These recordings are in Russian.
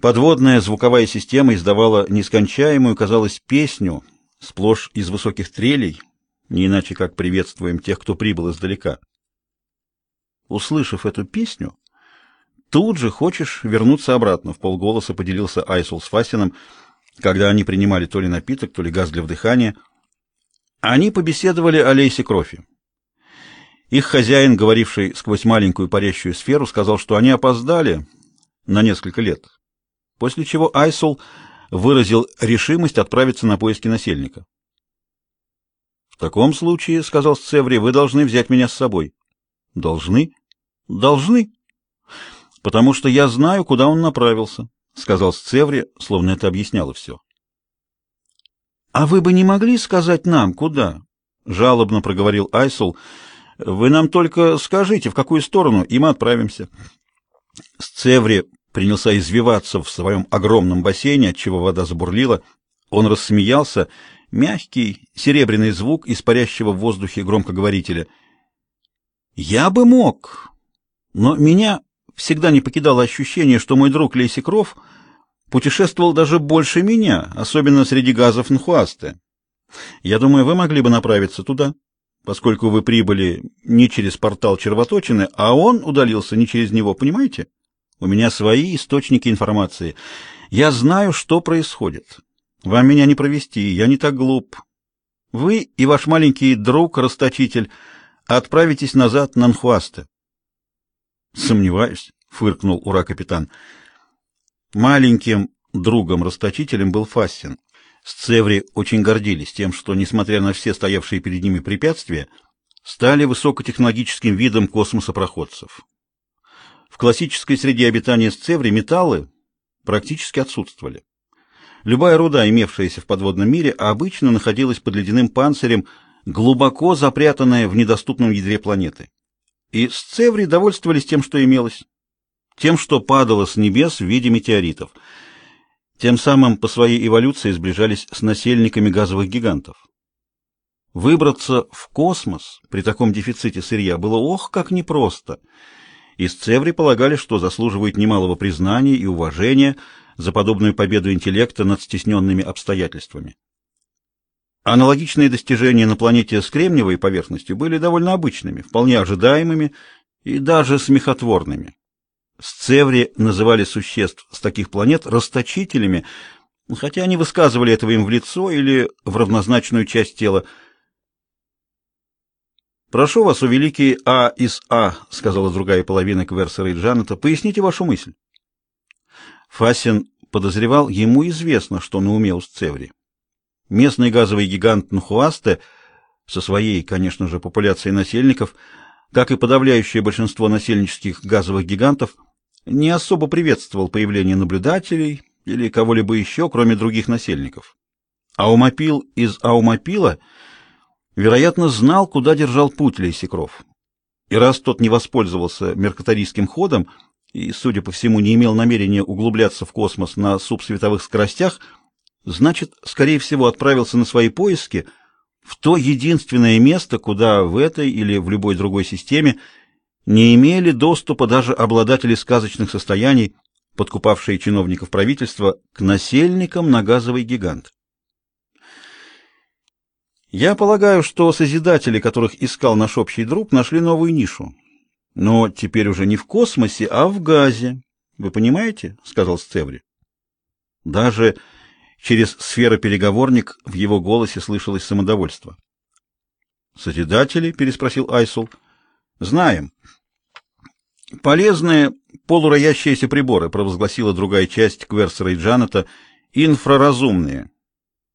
Подводная звуковая система издавала нескончаемую, казалось, песню, сплошь из высоких трелей, не иначе как приветствуем тех, кто прибыл издалека. Услышав эту песню, тут же хочешь вернуться обратно, в полголоса поделился Айсул с Фасином, когда они принимали то ли напиток, то ли газ для вдыхания. Они побеседовали о Лейсе Крофи. Их хозяин, говоривший сквозь маленькую парящую сферу, сказал, что они опоздали на несколько лет. После чего Айсул выразил решимость отправиться на поиски насельника. В таком случае, сказал Сцеври, вы должны взять меня с собой. Должны? Должны. Потому что я знаю, куда он направился, сказал Сцеври, словно это объясняло все. А вы бы не могли сказать нам, куда? жалобно проговорил Айсул. Вы нам только скажите, в какую сторону, и мы отправимся. Сцеври принялся извиваться в своем огромном бассейне, отчего вода забурлила. Он рассмеялся, мягкий серебряный звук испарящего в воздухе громкоговорителя. Я бы мог, но меня всегда не покидало ощущение, что мой друг Лейси Кров путешествовал даже больше меня, особенно среди газов Нхуасте. Я думаю, вы могли бы направиться туда поскольку вы прибыли не через портал червоточины, а он удалился не через него, понимаете? У меня свои источники информации. Я знаю, что происходит. Вам меня не провести, я не так глуп. Вы и ваш маленький друг-расточитель отправитесь назад на Нхуасте. Сомневаюсь, фыркнул ура-капитан. Маленьким другом-расточителем был Фастин. Сцеври очень гордились тем, что, несмотря на все стоявшие перед ними препятствия, стали высокотехнологическим видом космосопроходцев. Классической среде обитания Сцеври металлы практически отсутствовали. Любая руда, имевшаяся в подводном мире, обычно находилась под ледяным панцирем, глубоко запрятанная в недоступном ядре планеты. И Сцеври довольствовались тем, что имелось, тем, что падало с небес в виде метеоритов – тем самым по своей эволюции сближались с насельниками газовых гигантов. Выбраться в космос при таком дефиците сырья было ох, как непросто. Из Цеври полагали, что заслуживают немалого признания и уважения за подобную победу интеллекта над стесненными обстоятельствами. Аналогичные достижения на планете с кремниевой поверхностью были довольно обычными, вполне ожидаемыми и даже смехотворными. Сцеври называли существ с таких планет расточителями, хотя они высказывали этого им в лицо или в равнозначную часть тела. «Прошу вас, у великий А из А», — сказала другая половина Кверсера и Джаната, — «поясните вашу мысль». Фасин подозревал, ему известно, что на уме у Сцеври. Местный газовый гигант Нхуасте со своей, конечно же, популяцией насельников, как и подавляющее большинство насельнических газовых гигантов — не особо приветствовал появление наблюдателей или кого-либо еще, кроме других насельников. Аумопил из Аумопила, вероятно, знал, куда держал путь Лейсикров. И раз тот не воспользовался меркаторийским ходом и, судя по всему, не имел намерения углубляться в космос на субсветовых скоростях, значит, скорее всего, отправился на свои поиски в то единственное место, куда в этой или в любой другой системе не имели доступа даже обладатели сказочных состояний, подкупавшие чиновников правительства, к насельникам на газовый гигант. Я полагаю, что созидатели, которых искал наш общий друг, нашли новую нишу. Но теперь уже не в космосе, а в газе. Вы понимаете, сказал Сцеври. Даже через сферопереговорник в его голосе слышалось самодовольство. Созидатели, переспросил Айсул. Знаем. Полезные полуроящиеся приборы, провозгласила другая часть Кверсера и Джаната, инфраразумные,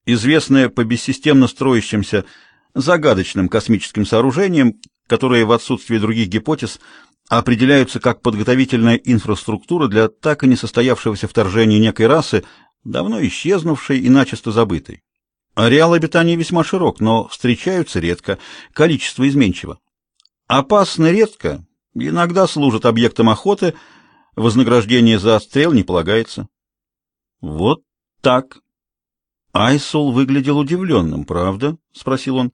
известные по бессистемно строящимся загадочным космическим сооружениям, которые в отсутствии других гипотез определяются как подготовительная инфраструктура для так и не состоявшегося вторжения некой расы, давно исчезнувшей и начисто забытой. Ареал обитания весьма широк, но встречаются редко, количество изменчиво. Опасны редко, иногда служат объектом охоты, вознаграждение за отстрел не полагается. Вот так. Айсул выглядел удивленным, правда? спросил он.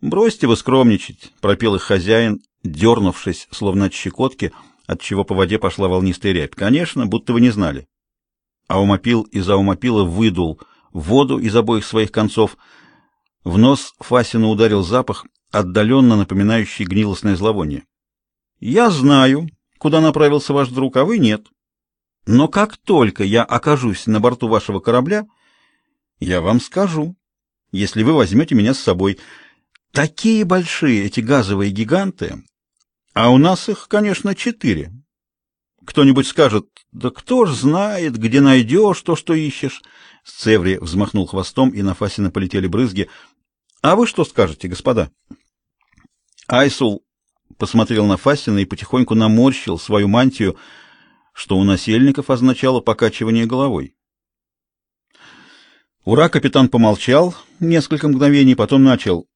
Бросьте вы скромничать, пропел их хозяин, дернувшись, словно от щекотки, от чего по воде пошла волнистая рябь. Конечно, будто вы не знали. Аумопил из аумопила выдул воду из обоих своих концов. В нос Фасина ударил запах, отдаленно напоминающий гнилостное зловоние. Я знаю, куда направился ваш друг, а вы нет. Но как только я окажусь на борту вашего корабля, я вам скажу, если вы возьмете меня с собой. Такие большие эти газовые гиганты, а у нас их, конечно, четыре. Кто-нибудь скажет, да кто ж знает, где найдешь то, что ищешь. Сцеври взмахнул хвостом, и на Фасина полетели брызги. А вы что скажете, господа? Айсул посмотрел на Фасина и потихоньку наморщил свою мантию, что у насельников означало покачивание головой. Ура, капитан помолчал несколько мгновений, потом начал.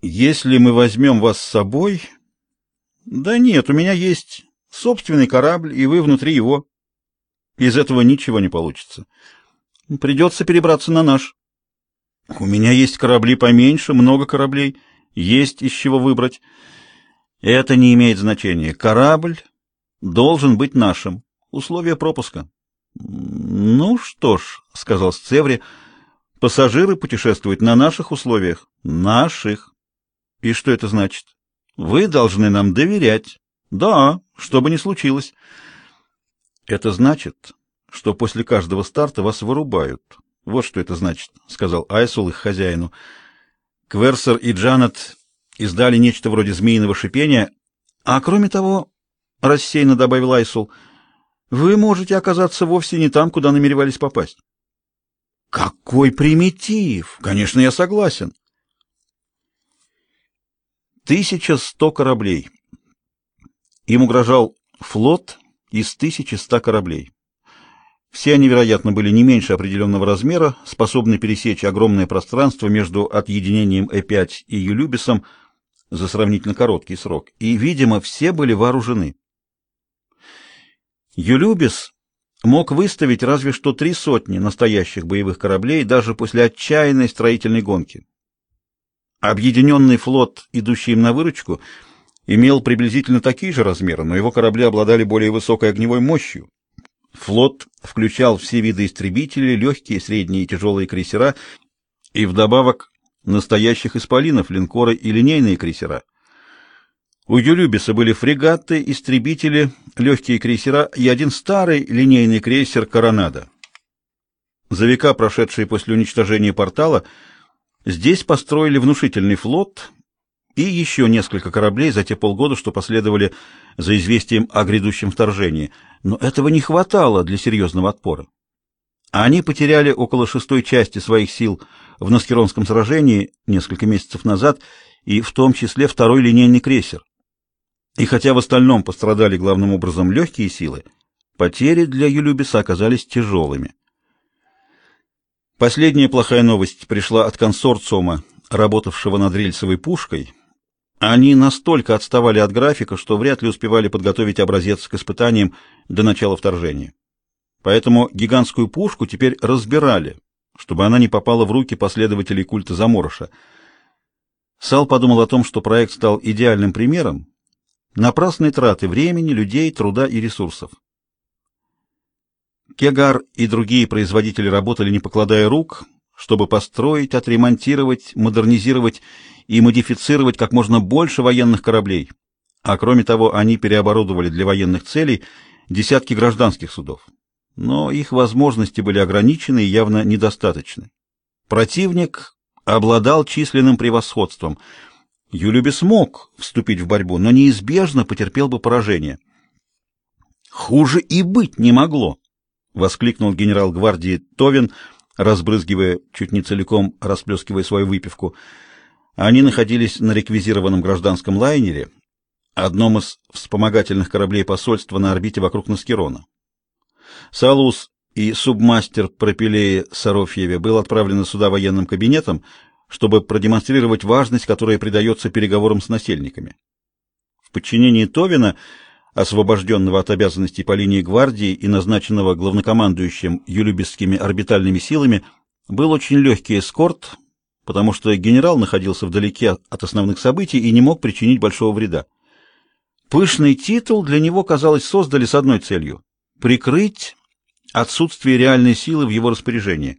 Если мы возьмем вас с собой... Да нет, у меня есть собственный корабль, и вы внутри его. Из этого ничего не получится. Придется перебраться на наш. У меня есть корабли поменьше, много кораблей, есть из чего выбрать. Это не имеет значения. Корабль должен быть нашим. Условие пропуска. Ну что ж, сказал Сцеври, пассажиры путешествуют на наших условиях. Наших. И что это значит? Вы должны нам доверять. Да, что бы ни случилось. Это значит, что после каждого старта вас вырубают. Вот что это значит, сказал Айсул их хозяину. Кверсер и Джанет издали нечто вроде змеиного шипения, а кроме того, рассеянно добавил Айсул, — вы можете оказаться вовсе не там, куда намеревались попасть. Какой примитив! Конечно, я согласен. Тысяча сто кораблей. Им угрожал флот из тысячи ста кораблей. Все они, вероятно, были не меньше определенного размера, способны пересечь огромное пространство между отъединением Э5 и Юлюбисом за сравнительно короткий срок, и, видимо, все были вооружены. Юлюбис мог выставить разве что три сотни настоящих боевых кораблей даже после отчаянной строительной гонки. Объединенный флот, идущий им на выручку, имел приблизительно такие же размеры, но его корабли обладали более высокой огневой мощью. Флот включал все виды истребителей, легкие, средние и тяжелые крейсера, и вдобавок настоящих исполинов, линкоры и линейные крейсера — у Юлюбиса были фрегаты, истребители, легкие крейсера и один старый линейный крейсер «Коронада». За века, прошедшие после уничтожения портала, здесь построили внушительный флот и еще несколько кораблей за те полгода, что последовали за известием о грядущем вторжении. Но этого не хватало для серьезного отпора. Они потеряли около шестой части своих сил в Наскеронском сражении несколько месяцев назад, и в том числе второй линейный крейсер. И хотя в остальном пострадали главным образом легкие силы, потери для Юлюбиса оказались тяжелыми. Последняя плохая новость пришла от консорциума, работавшего над рельсовой пушкой. Они настолько отставали от графика, что вряд ли успевали подготовить образец к испытаниям до начала вторжения. Поэтому гигантскую пушку теперь разбирали, чтобы она не попала в руки последователей культа Заморыша. Сал подумал о том, что проект стал идеальным примером, Напрасные траты времени, людей, труда и ресурсов. Кегар и другие производители работали не покладая рук, чтобы построить, отремонтировать, модернизировать и модифицировать как можно больше военных кораблей. А кроме того, они переоборудовали для военных целей десятки гражданских судов. Но их возможности были ограничены и явно недостаточны. Противник обладал численным превосходством – Юлюби смог вступить в борьбу, но неизбежно потерпел бы поражение. «Хуже и быть не могло!» — воскликнул генерал гвардии Товин, разбрызгивая, чуть не целиком расплескивая свою выпивку. Они находились на реквизированном гражданском лайнере, одном из вспомогательных кораблей посольства на орбите вокруг Наскерона. Салус и субмастер Пропилея Сарофьеве был отправлен сюда военным кабинетом, чтобы продемонстрировать важность, которая придается переговорам с насельниками. В подчинении Товина, освобожденного от обязанностей по линии гвардии и назначенного главнокомандующим юлюбисскими орбитальными силами, был очень легкий эскорт, потому что генерал находился вдалеке от основных событий и не мог причинить большого вреда. Пышный титул для него, казалось, создали с одной целью — прикрыть отсутствие реальной силы в его распоряжении.